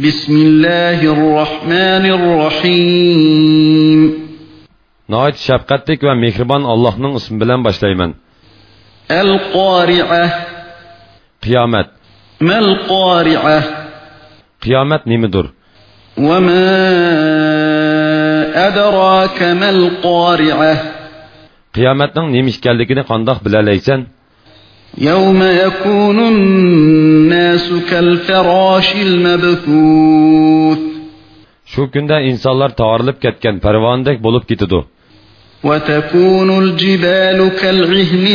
بسم الله الرحمن الرحيم. نايت شفقتك ومهربان الله نن اسم بلن باشلايمن القارعة. قيامت ما القارعة؟ قيامت نمدر وما أدراك ما القارعة؟ قيامتنا نمشكال لكني قندخ بلا ليسن يوم يكون كالفراش المبثوث. شۇ كۈندە ئىنسانلار تارىلىپ كەتكەن پەرۋانىدەك بولۇپ كېتىدۇ وتكون الجبال كالعهن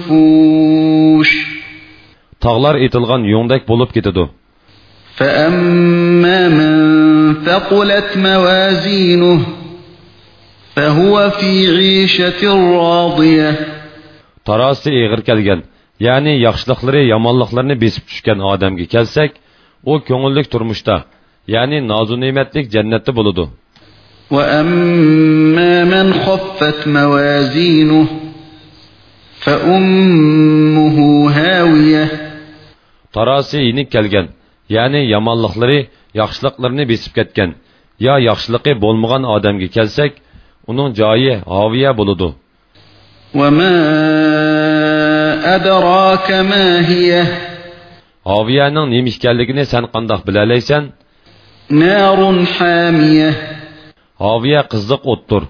المنفوش. تاغلار ئېتىلغان يۇڭدەك بولۇپ كېتىدۇ فاما من ثقلت موازينه فهو في عيشه راضيه. تراسي غير كالغان ya'ni yaxshiliklari yomonliklarini besib tushgan odamga kelsak, u ko'ngillik turmushda, ya'ni nozu ne'matlik jannatda bo'ladi. وأما من خفت موازينه فأمه هاوية Tarosi yenik kelgan, ya'ni yomonliklari yaxshiliklarini besib ketgan, yo yaxshiligi bo'lmagan odamga kelsak, uning joyi hoviya bo'ladi. وما أدراك ما هي Hoviyaning nima ekanligini sen qandoq bilalaysan? نار حامية Hoviya qizliq o'tdir.